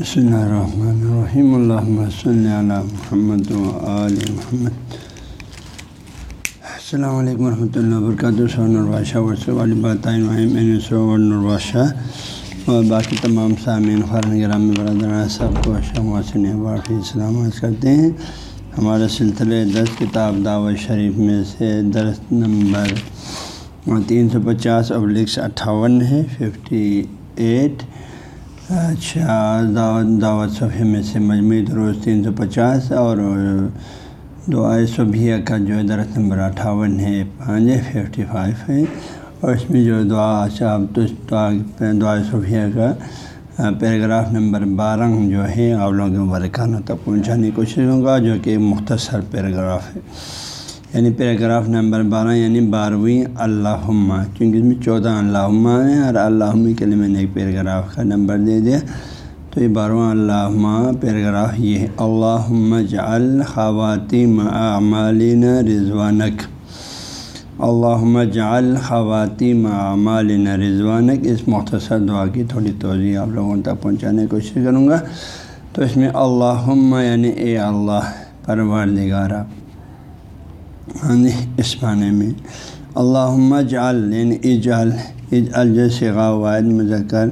بسم اللہ الرحمن الرحیم اللہ صلی علی محمد وآل محمد السلام علیکم ورحمۃ اللہ وبرکاتہ سون البادشاہ ورثہ والی باتائیں البادشاہ اور باقی تمام سامعین خارن گرام برادران سب کو شموسن واقعی سلامت کرتے ہیں ہمارے سلسلے دس کتاب دعوت شریف میں سے درس نمبر تین سو پچاس ابلکس اٹھاون ہے ففٹی ایٹ اچھا دعوت دعوت صفحے میں سے مجموعی دروز تین سو پچاس اور دعائے صبح کا جو ہے درخت نمبر اٹھاون ہے، پانچ ففٹی فائیو ہے۔ اور اس میں جو دعا اچھا دعائے صبح کا پیراگراف نمبر بارہ جو ہے آپ لوگوں کے مبارکانہ تک پہنچانے کی کوشش کروں گا، جو کہ مختصر پیراگراف ہے۔ یعنی پیراگراف نمبر بارہ یعنی بارہویں اللہ کیونکہ اس میں چودہ اللہ ہیں اور اللہ کے لیے میں نے ایک پیراگراف کا نمبر دے دیا۔ تو یہ بارہواں اللہ پیراگراف یہ ہے۔ اللہ جعل خواتین اعمالین رضوانک۔ اللہ جعل خواتین اعمالین رضوانک۔ اس مختصر دعا کی تھوڑی توضیع آپ لوگوں تک پہنچانے کی کوشش کروں گا۔ تو اس میں اللہ یعنی اے اللہ، پروردگارہ۔ ہاں جی اس معنی میں۔ اللہ جعل یعنی اجال اجال جیسے واحد مذکر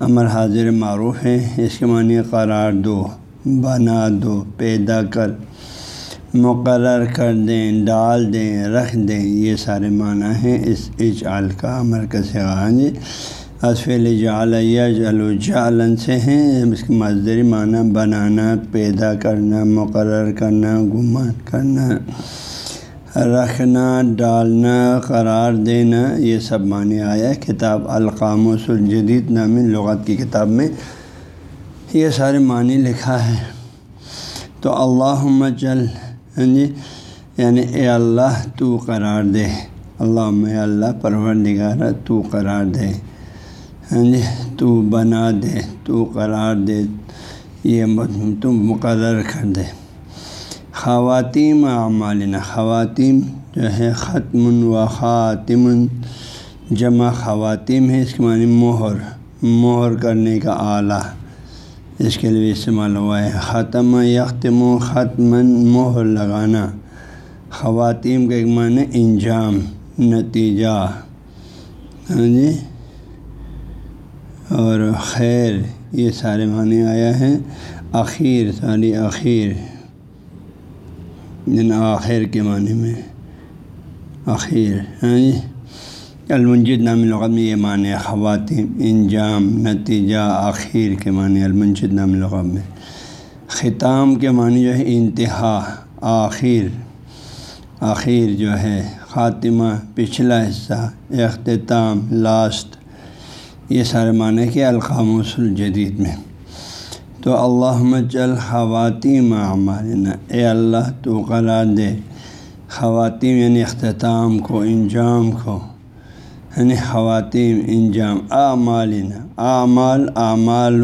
امر حاضر معروف ہے اس کے معنی قرار دو، بنا دو، پیدا کر، مقرر کر دیں، ڈال دیں، رکھ دیں، یہ سارے معنی ہیں اس اجعال کا امر کا ہاں جی اسفل جعل یجعل جعلن سے ہیں۔ اس کے مزدری معنی بنانا، پیدا کرنا، مقرر کرنا، گمان کرنا۔ رکھنا، ڈالنا، قرار دینا، یہ سب معنی آیا ہے۔ کتاب القام الجدید نامی لغت کی کتاب میں یہ سارے معنی لکھا ہے۔ تو اللہ چل ہاں جی یعنی اے اللہ، تو قرار دے۔ اللہ اللہ پرور نگارہ تو قرار دے۔ ہاں جی تو بنا دے، تو قرار دے۔ یہ تم مقرر کر دے۔ خواتین اعمالنا خواتین جو ہے ختم و خاتم، جمع خواتین ہے، اس کے معنی مہر مہر کرنے کا آلہ اس کے لیے استعمال ہوا ہے ختم یختم و ختم مہر لگانا۔ خواتین کا ایک معنی انجام، نتیجہ۔ ہاں جی؟ اور خیر، یہ سارے معنی آیا ہے۔ اخیر، ساری اخیر۔ جن آخر کے معنی میں آخر ہاں جی؟ المنجد نامی لغت میں یہ معنی خواتین، انجام، نتیجہ، آخر کے معنی المنجد نامی لغت میں۔ ختام کے معنی جو ہے انتہا، آخر۔ آخر جو ہے خاتمہ، پچھلا حصہ، اختتام لاسٹ یہ سارے معنی کے القاموس الجدید میں۔ تو اللہ مچل خواتین عمالنا اے اللہ تو قرار دے۔ خواتین یعنی اختتام کو، انجام کو۔ یعنی خواتین انجام، اعمالنا۔ اعمال اعمال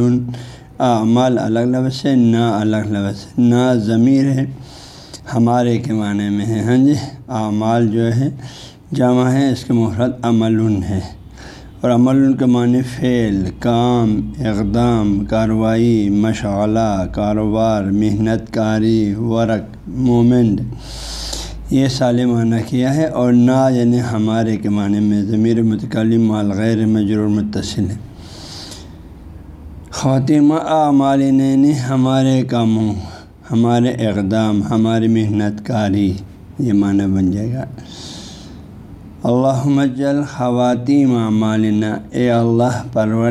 اعمال الگ لفظ ہے نہ الگ لفظ نہ ضمیر ہے۔ ہمارے کے معنی میں ہے ہاں جی؟ اعمال جو ہے جمع ہے، اس کے محرت عمل ہے۔ اور عمل ان کے معنی فعل، کام، اقدام، کاروائی، مشغلہ، کاروبار، محنت، کاری، ورق، مومنٹ۔ یہ سال معنی کیا ہے اور نا یعنی ہمارے کے معنی میں۔ ضمیر متکلم مال غیر مجرور متصل ہے۔ خواتین اعمال ہمارے کاموں، ہمارے اقدام، ہماری محنت، کاری، یہ معنی بن جائے گا۔ اللہ مجل خواتین مالنا اے اللہ پرور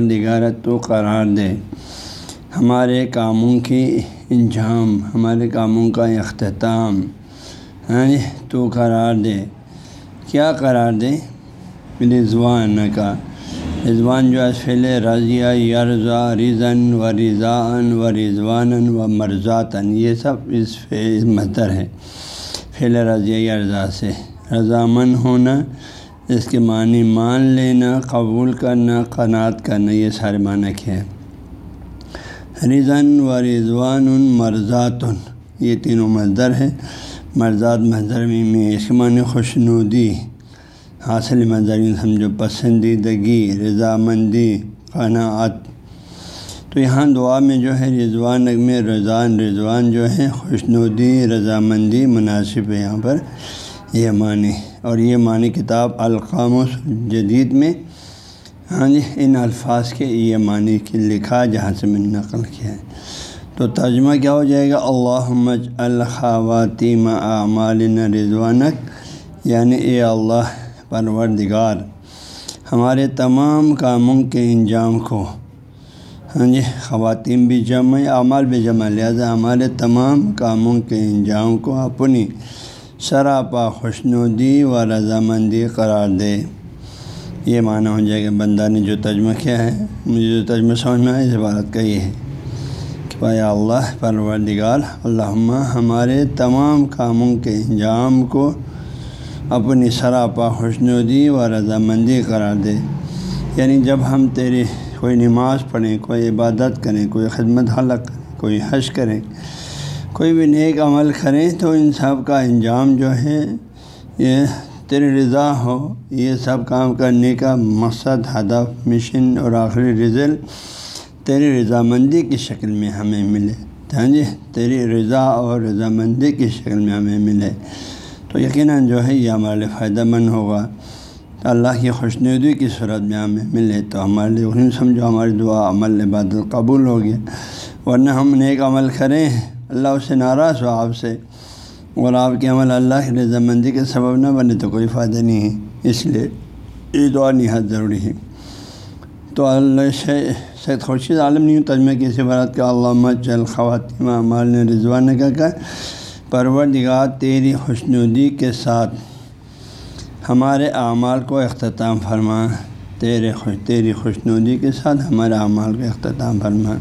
تو قرار دے۔ ہمارے کاموں کی انجام، ہمارے کاموں کا اختتام ہاں تو قرار دے۔ کیا قرار دے؟ رضوان کا رضوان جو اسفل رضیہ یرزا رضن و رضاً و رضوان و مرزاتن یہ سب اس مدر ہے، فعل رضیہ یرزا سے۔ رضامن ہونا، اس کے معنی مان لینا، قبول کرنا، قناعت کرنا، یہ سارے معنی کیا ہے رضن و رضوان مرزات یہ تینوں مزدر ہے مرزات مظر میں اس کے معنی خوشنودی، حاصل مظر سمجھو، پسندیدگی، رضامندی، قناعت۔ تو یہاں دعا میں جو ہے، رضوان میں رضوان رضوان جو ہے، خوشنودی، رضامندی مناسب ہے یہاں پر۔ یہ معنی، اور یہ معنی کتاب القام جدید میں ہاں جی ان الفاظ کے یہ معنی کی لکھا جہاں سے میں نے نقل کیا ہے۔ تو ترجمہ کیا ہو جائے گا؟ اللہ مج الخواتیم اعمال رضوانک یعنی اے اللہ پروردگار، ہمارے تمام کاموں کے انجام کو ہاں جی خواتین بھی جمع، اعمال بھی جمع، لہٰذا ہمارے تمام کاموں کے انجام کو اپنی سراپا خوشنودی و رضامندی قرار دے۔ یہ معنی ہو جائے گا بندہ نے جو ترجمہ کیا ہے، مجھے جو ترجمہ سمجھ میں آیا اس عبارت کا یہ ہے کہ بھائی اللہ، پروردگار اللہ ہمارے تمام کاموں کے انجام کو اپنی سراپا خوشنودی و رضامندی قرار دے۔ یعنی جب ہم تیری کوئی نماز پڑھیں، کوئی عبادت کریں، کوئی خدمت حلق کریں، کوئی حج کریں کوئی بھی نیک عمل کریں تو ان سب کا انجام جو ہے، یہ تیری رضا ہو۔ یہ سب کام کرنے کا مقصد، ہدف، مشن اور آخری رزلٹ تیری رضامندی کی شکل میں ہمیں ملے۔ ہاں جی تیری رضا اور رضامندی کی شکل میں ہمیں ملے۔ تو یقیناً جو ہے، یہ ہمارے لیے فائدہ مند ہوگا۔ اللہ کی خوشنودی کی صورت میں ہمیں ملے۔ تو ہمارے لیے سمجھو، ہماری دعا عمل عبادت قبول ہو گیا ورنہ ہم نیک عمل کریں اللہ اس سے ناراض ہو آپ سے اور آپ کے عمل اللہ کی رضامندی کے سبب نہ بنے تو کوئی فائدہ نہیں ہے۔ اس لیے یہ دعا نہایت ضروری ہے۔ تو اللہ سید خورشید عالم نہیں تجمہ کسی بارت کا علامہ چل خواتین عمال نے رضوان نے کہا، پروردگار تیری خوشنودی کے ساتھ ہمارے اعمال کو اختتام فرما۔ تیرے خوش، تیری خوشنودی کے ساتھ ہمارے اعمال کو اختتام فرما۔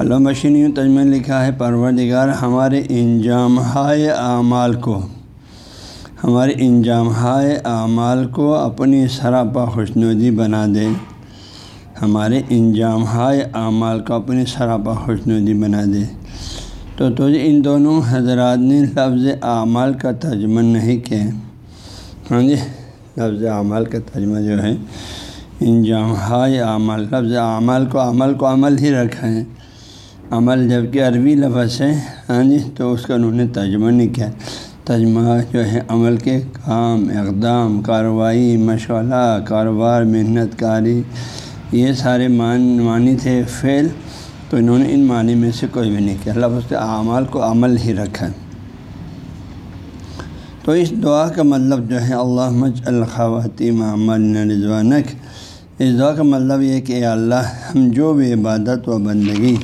علامہ مشین یوں تجمہ لکھا ہے، پروردگار ہمارے انجام ہائے اعمال کو، ہمارے انجام ہائے اعمال کو اپنی سراپا خوشنودی بنا دے۔ ہمارے انجام ہائے اعمال کو اپنی سراپا خوشنودی بنا دے۔ تو تجھے ان دونوں حضرات نے لفظ اعمال کا ترجمہ نہیں کیا۔ ہاں جی لفظ اعمال کا ترجمہ جو ہے انجام ہائے اعمال، لفظ اعمال کو، عمل کو عمل ہی رکھا ہے۔ عمل جبکہ عربی لفظ ہے ہاں جی تو اس کا انہوں نے ترجمہ نہیں کیا۔ ترجمہ جو ہے عمل کے کام، اقدام، کارروائی، مشغلہ، کاروبار، محنت کاری، یہ سارے مان، معنی تھے فعل، تو انہوں نے ان معنی میں سے کوئی بھی نہیں کیا۔ لفظ کے اعمال کو عمل ہی رکھا۔ تو اس دعا کا مطلب جو ہے اللہ مج الخواتی عمل رضوانک۔ اس دعا کا مطلب یہ کہ اللہ، ہم جو بھی عبادت و بندگی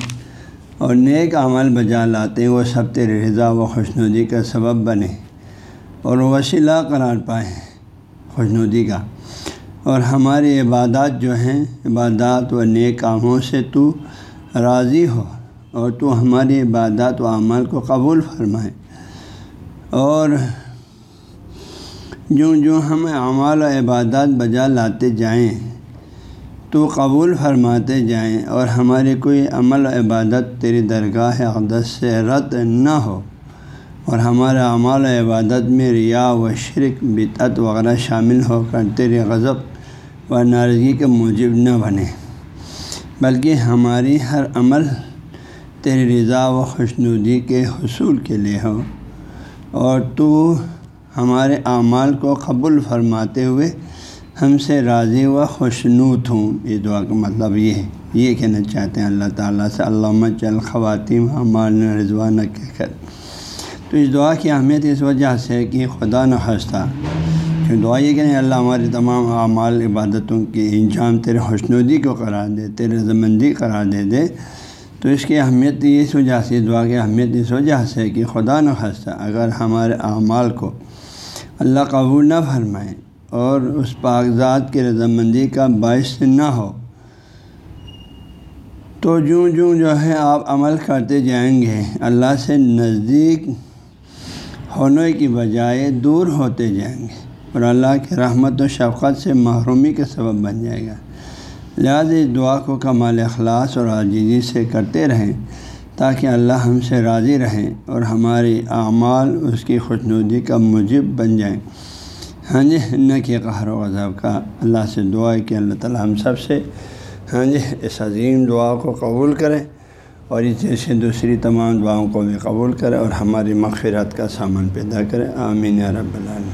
اور نیک عمل بجا لاتے ہیں وہ سب تیرے رضا و خوشنودی کا سبب بنے اور وسیلہ قرار پائیں خوشنودی کا۔ اور ہماری عبادات جو ہیں، عبادات و نیک کاموں سے تو راضی ہو اور تو ہماری عبادات و عمل کو قبول فرمائے۔ اور جو جو ہم اعمال و عبادات بجا لاتے جائیں تو قبول فرماتے جائیں اور ہمارے کوئی عمل و عبادت تیری درگاہ اقدس سے رد نہ ہو اور ہمارا عمل و عبادت میں ریا و شرک بتعت وغیرہ شامل ہو کر تیرے غضب و ناراضگی کے موجب نہ بنے۔ بلکہ ہماری ہر عمل تیری رضا و خوشنودی کے حصول کے لیے ہو۔ اور تو ہمارے اعمال کو قبول فرماتے ہوئے ہم سے راضی و خوشنوت ہوں۔ یہ دعا کا مطلب یہ ہے۔ یہ کہنا چاہتے ہیں اللہ تعالیٰ سے علامہ چل خواتین ہمال رضوانہ کہہ کر۔ تو اس دعا کی اہمیت اس وجہ سے کہ خدا نخواستہ کہ دعا یہ کہ اللہ ہماری تمام اعمال، عبادتوں کے انجام تیرے خوشنودی کو قرار دے، تیرے رضامندی قرار دے دے۔ تو اس کی اہمیت اس وجہ سے دعا کی اہمیت اس وجہ سے کہ خدا نخواستہ اگر ہمارے اعمال کو اللہ قبول نہ فرمائیں اور اس کاغذات کی رضامندی کا باعث نہ ہو۔ تو جوں جوں جو ہے آپ عمل کرتے جائیں گے، اللہ سے نزدیک ہونے کی بجائے دور ہوتے جائیں گے اور اللہ کے رحمت و شفقت سے محرومی کا سبب بن جائے گا۔ لہٰذا اس دعا کو کمال اخلاص اور عاجزی سے کرتے رہیں تاکہ اللہ ہم سے راضی رہیں اور ہماری اعمال اس کی خوشنودی کا مجب بن جائیں۔ ہاں جی نہ کہ قہر و غذاب کا اللہ سے دعا ہے کہ اللہ تعالیٰ ہم سب سے ہاں جی اس عظیم دعا کو قبول کریں اور اس جیسے دوسری تمام دعاؤں کو بھی قبول کریں اور ہماری مغفرت کا سامان پیدا کریں آمین رب العالمین۔